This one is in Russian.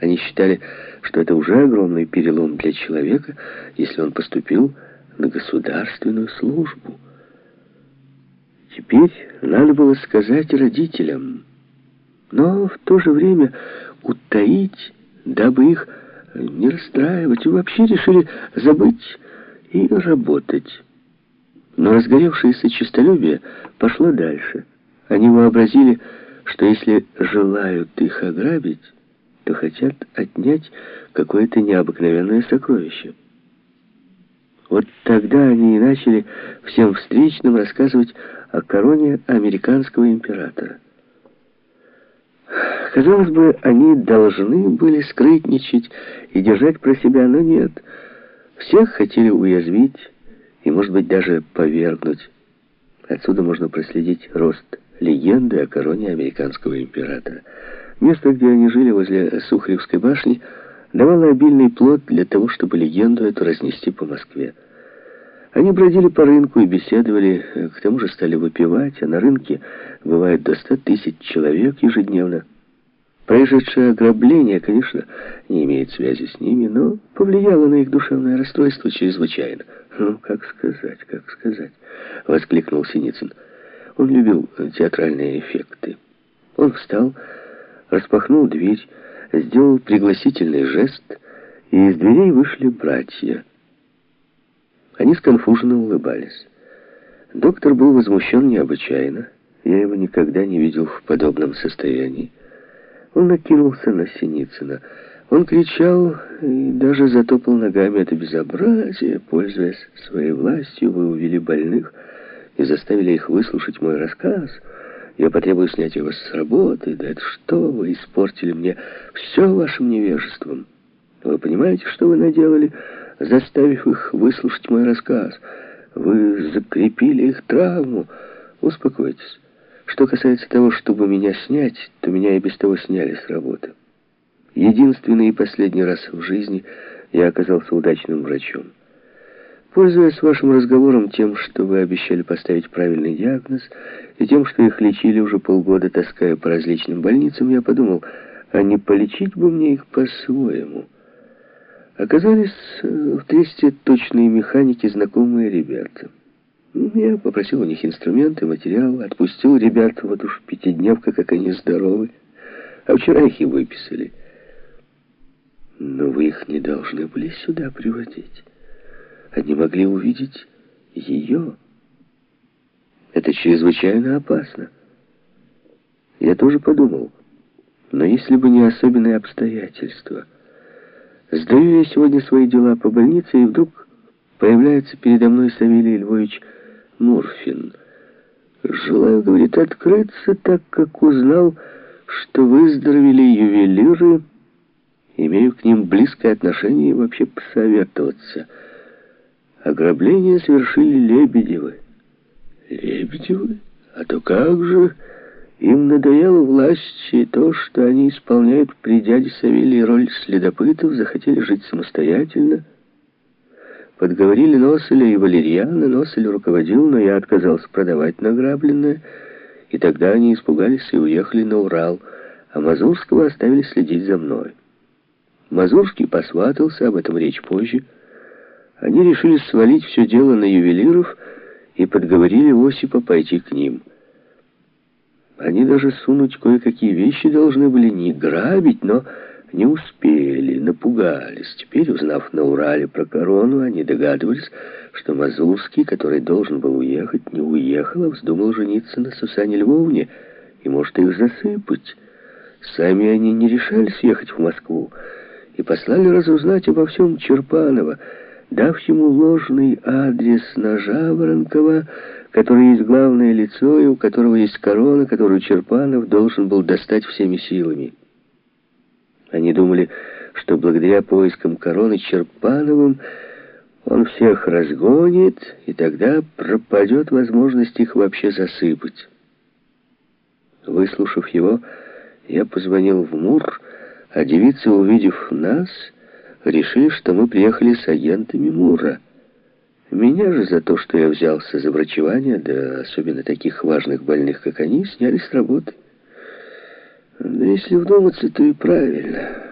Они считали, что это уже огромный перелом для человека, если он поступил на государственную службу. Теперь надо было сказать родителям, но в то же время утаить, дабы их не расстраивать, и вообще решили забыть и работать. Но разгоревшееся честолюбие пошло дальше. Они вообразили, что если желают их ограбить, то хотят отнять какое-то необыкновенное сокровище. Вот тогда они и начали всем встречным рассказывать о короне американского императора. Казалось бы, они должны были скрытничать и держать про себя, но нет. Всех хотели уязвить и, может быть, даже повергнуть. Отсюда можно проследить рост легенды о короне американского императора. Место, где они жили возле Сухаревской башни, давало обильный плод для того, чтобы легенду эту разнести по Москве. Они бродили по рынку и беседовали, к тому же стали выпивать, а на рынке бывает до ста тысяч человек ежедневно. Произошедшее ограбление, конечно, не имеет связи с ними, но повлияло на их душевное расстройство чрезвычайно. «Ну, как сказать, как сказать?» — воскликнул Синицын. Он любил театральные эффекты. Он встал, распахнул дверь, сделал пригласительный жест, и из дверей вышли братья. Они сконфуженно улыбались. Доктор был возмущен необычайно. Я его никогда не видел в подобном состоянии. Он накинулся на Синицына. Он кричал и даже затопал ногами это безобразие. Пользуясь своей властью, вы увели больных и заставили их выслушать мой рассказ. Я потребую снять его с работы. Да это что вы испортили мне все вашим невежеством. Вы понимаете, что вы наделали, заставив их выслушать мой рассказ? Вы закрепили их травму. Успокойтесь. Что касается того, чтобы меня снять, то меня и без того сняли с работы. Единственный и последний раз в жизни я оказался удачным врачом. Пользуясь вашим разговором тем, что вы обещали поставить правильный диагноз, и тем, что их лечили уже полгода, таская по различным больницам, я подумал, а не полечить бы мне их по-своему. Оказались э, в тресте точные механики знакомые ребята. Я попросил у них инструменты, материал, отпустил ребят, вот уж пятидневка, как они здоровы. А вчера их и выписали. Но вы их не должны были сюда приводить. Они могли увидеть ее. Это чрезвычайно опасно. Я тоже подумал, но если бы не особенные обстоятельства. Сдаю я сегодня свои дела по больнице, и вдруг появляется передо мной Савелий Львович Мурфин. Желаю, говорит, открыться, так как узнал, что выздоровели ювелиры, имею к ним близкое отношение и вообще посоветоваться. Ограбление совершили Лебедевы. Лебедевы? А то как же... Им надоело власть и то, что они исполняют при дяде Савелии роль следопытов, захотели жить самостоятельно, Подговорили Носеля и Валерьяна, Носель руководил, но я отказался продавать награбленное, и тогда они испугались и уехали на Урал, а Мазурского оставили следить за мной. Мазурский посватался, об этом речь позже. Они решили свалить все дело на ювелиров и подговорили Осипа пойти к ним. Они даже сунуть кое-какие вещи должны были не грабить, но не успели, напугались. Теперь, узнав на Урале про корону, они догадывались, что Мазурский, который должен был уехать, не уехал, а вздумал жениться на Сусане Львовне и может их засыпать. Сами они не решались ехать в Москву и послали разузнать обо всем Черпанова, дав ему ложный адрес на Жаворонкова, который есть главное лицо и у которого есть корона, которую Черпанов должен был достать всеми силами. Они думали, что благодаря поискам короны Черпановым он всех разгонит, и тогда пропадет возможность их вообще засыпать. Выслушав его, я позвонил в Мур, а девицы, увидев нас, решили, что мы приехали с агентами Мура. Меня же за то, что я взялся за врачевание, да особенно таких важных больных, как они, сняли с работы. Да если вдуматься, то и правильно.